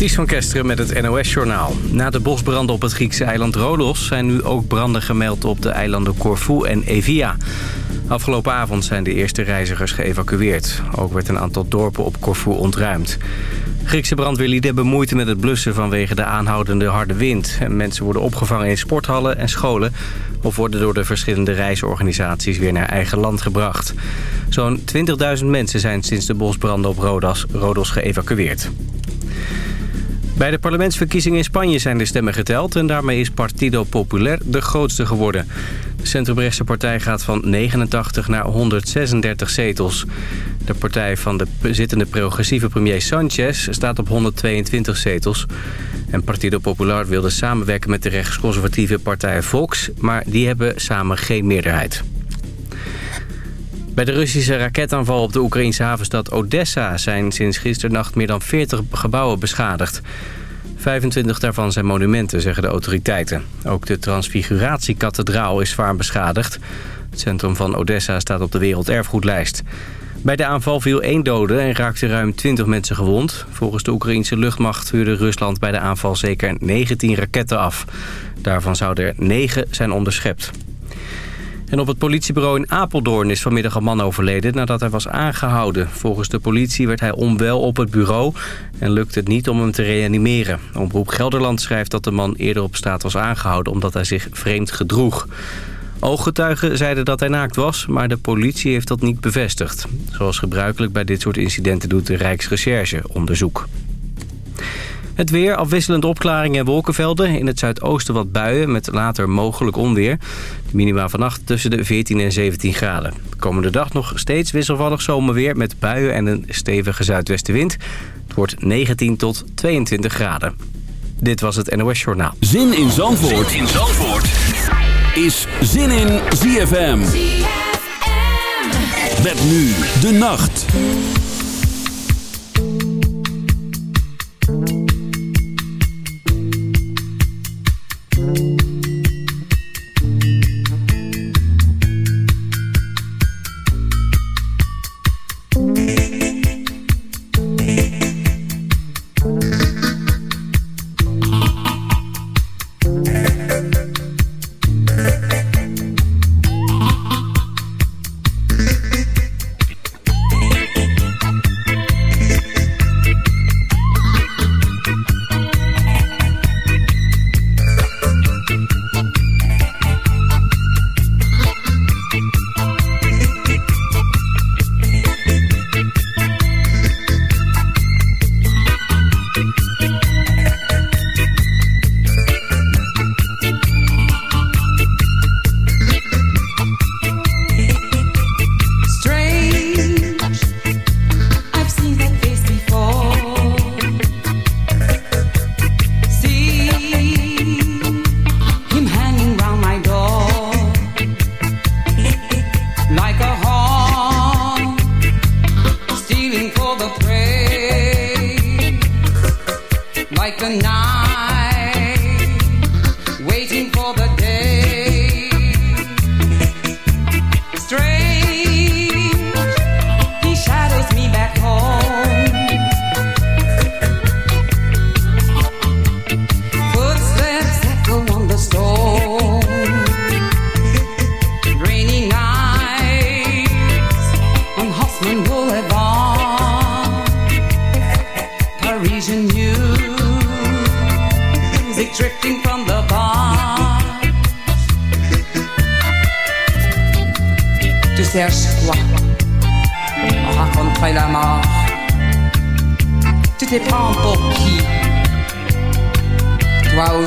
Ties van Kesteren met het NOS-journaal. Na de bosbranden op het Griekse eiland Rodos... zijn nu ook branden gemeld op de eilanden Corfu en Evia. Afgelopen avond zijn de eerste reizigers geëvacueerd. Ook werd een aantal dorpen op Corfu ontruimd. Griekse brandweerlieden hebben moeite met het blussen vanwege de aanhoudende harde wind. En mensen worden opgevangen in sporthallen en scholen... of worden door de verschillende reisorganisaties weer naar eigen land gebracht. Zo'n 20.000 mensen zijn sinds de bosbranden op Rodos, Rodos geëvacueerd. Bij de parlementsverkiezingen in Spanje zijn de stemmen geteld... en daarmee is Partido Popular de grootste geworden. De centrumrechtse partij gaat van 89 naar 136 zetels. De partij van de zittende progressieve premier Sanchez staat op 122 zetels. En Partido Popular wilde samenwerken met de rechtsconservatieve partij Vox... maar die hebben samen geen meerderheid. Bij de Russische raketaanval op de Oekraïnse havenstad Odessa... zijn sinds gisternacht meer dan 40 gebouwen beschadigd. 25 daarvan zijn monumenten, zeggen de autoriteiten. Ook de Transfiguratiekathedraal is zwaar beschadigd. Het centrum van Odessa staat op de werelderfgoedlijst. Bij de aanval viel één dode en raakte ruim 20 mensen gewond. Volgens de Oekraïnse luchtmacht vuurde Rusland bij de aanval zeker 19 raketten af. Daarvan zouden er 9 zijn onderschept. Op het politiebureau in Apeldoorn is vanmiddag een man overleden nadat hij was aangehouden. Volgens de politie werd hij onwel op het bureau en lukte het niet om hem te reanimeren. Omroep Gelderland schrijft dat de man eerder op straat was aangehouden omdat hij zich vreemd gedroeg. Ooggetuigen zeiden dat hij naakt was, maar de politie heeft dat niet bevestigd. Zoals gebruikelijk bij dit soort incidenten doet de Rijksrecherche onderzoek. Het weer, afwisselend opklaringen en wolkenvelden. In het zuidoosten wat buien met later mogelijk onweer. De minima vannacht tussen de 14 en 17 graden. De komende dag nog steeds wisselvallig zomerweer met buien en een stevige zuidwestenwind. Het wordt 19 tot 22 graden. Dit was het NOS Journaal. Zin in Zandvoort, zin in Zandvoort. is Zin in ZFM. ZFM. Met nu de nacht.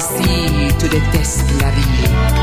aussi tu détestes la vie.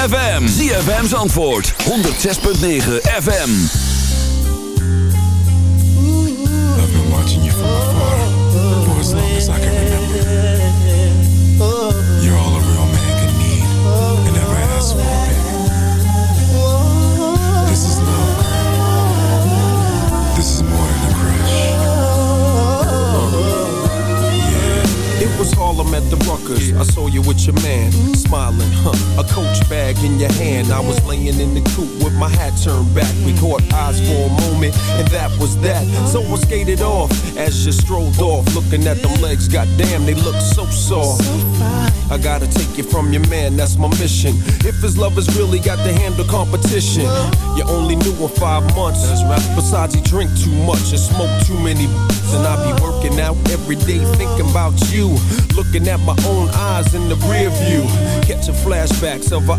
ZFM. ZFM's antwoord. 106.9 FM. I've been watching you from afar for as long as I can remember. You're all a real man can need and never ask for, baby. This is love, girl. This is more than a crush. Yeah. It was Harlem at the Ruckers. I saw you with your man, smiling, huh? A coach bag in your hand. I was laying in the coop with my hat turned back. We caught eyes for a moment, and that was that. So I skated off as you strolled off, looking at them legs. Goddamn, they look so soft. I gotta take you from your man, that's my mission. If his love has really got to handle competition, you only knew him five months. Besides, he drink too much and smoke too many. And I be working out every day thinking about you. Looking at my own eyes in the rear view. Catching flashbacks of our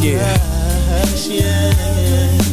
Yeah. Uh-huh.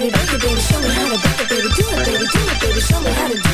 baby, baby, baby, show me how to, baby, baby, do it, baby, do it, baby, show me how to do it.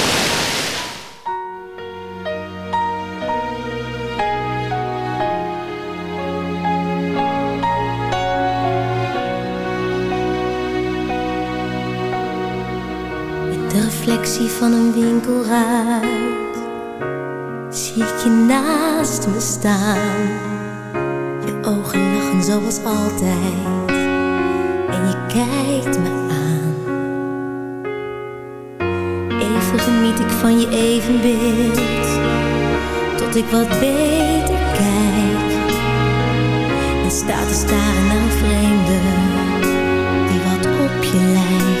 van een winkelruit zie ik je naast me staan. Je ogen lachen zoals altijd en je kijkt me aan. Even geniet ik van je evenbeeld tot ik wat beter kijk en sta te staren naar een die wat op je lijkt.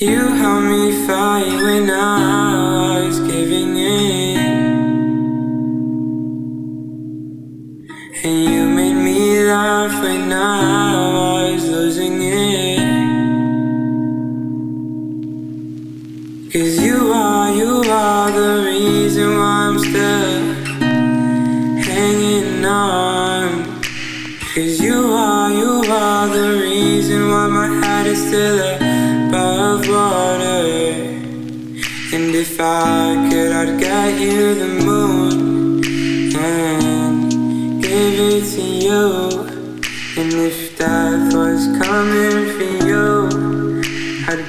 You helped me fight when I was giving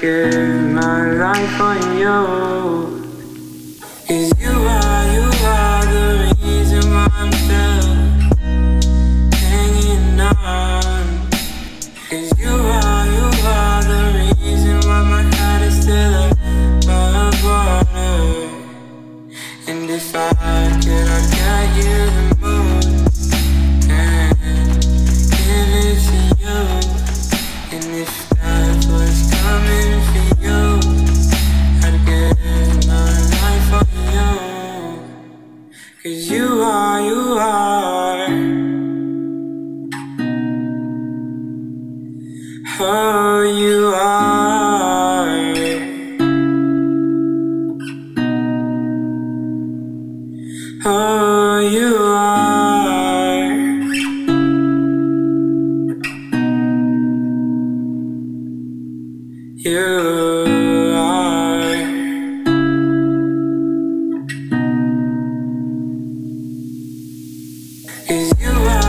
Give my life on yours. Cause you are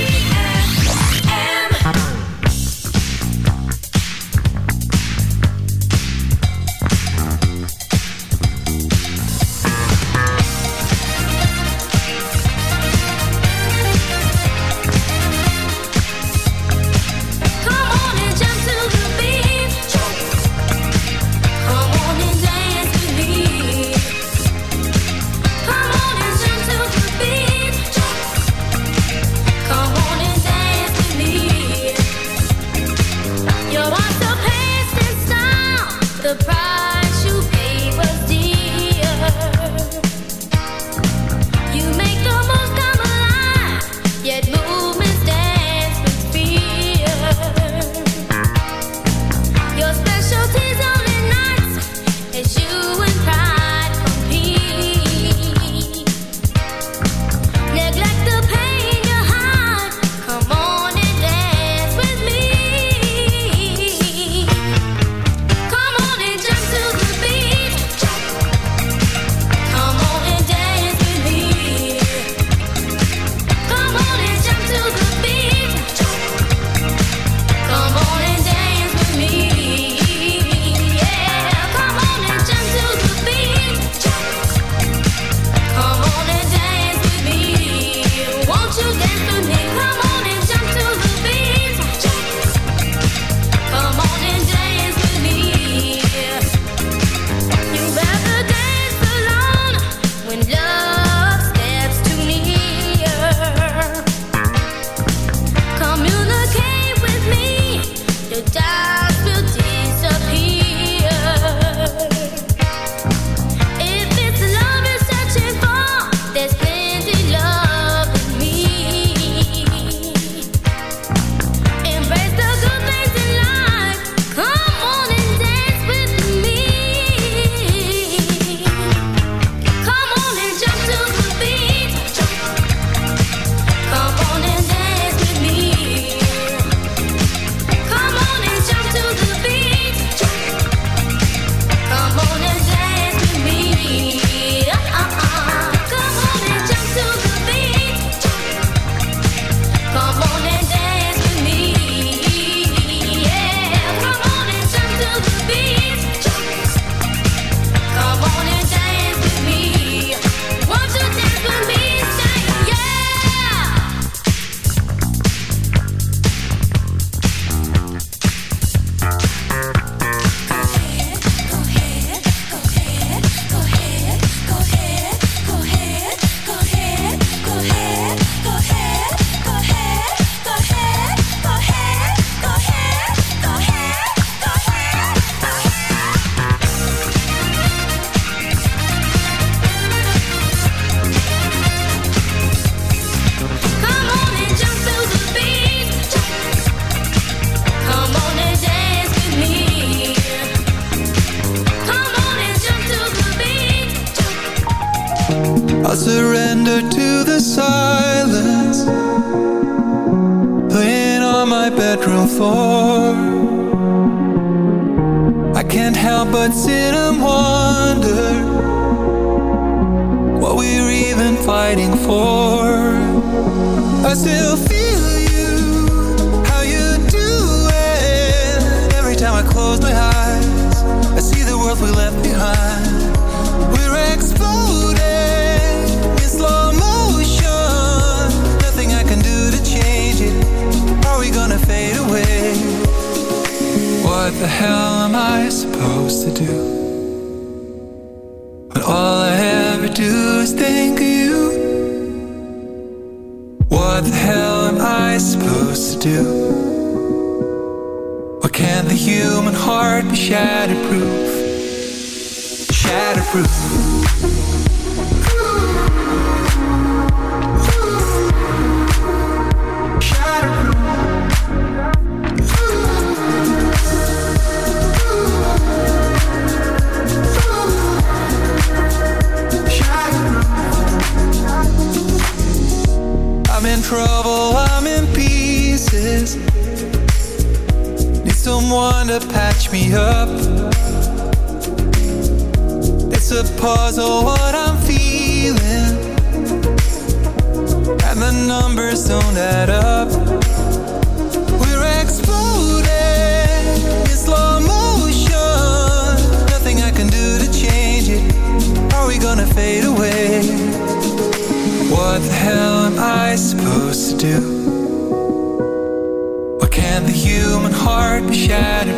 Numbers don't add up. We're exploding in slow motion. Nothing I can do to change it. Are we gonna fade away? What the hell am I supposed to do? Why can't the human heart be shatterproof?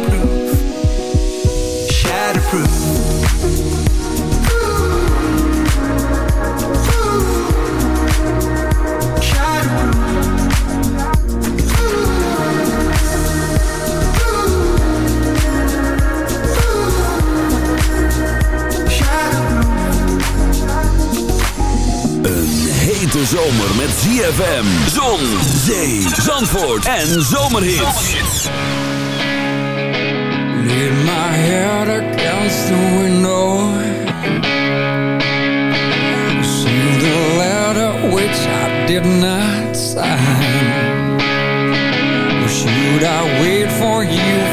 Zomer met ZFM, zon, zee, zandvoort en zomerhits. Lean my head against the window. See the letter which I did not sign. Or should I wait for you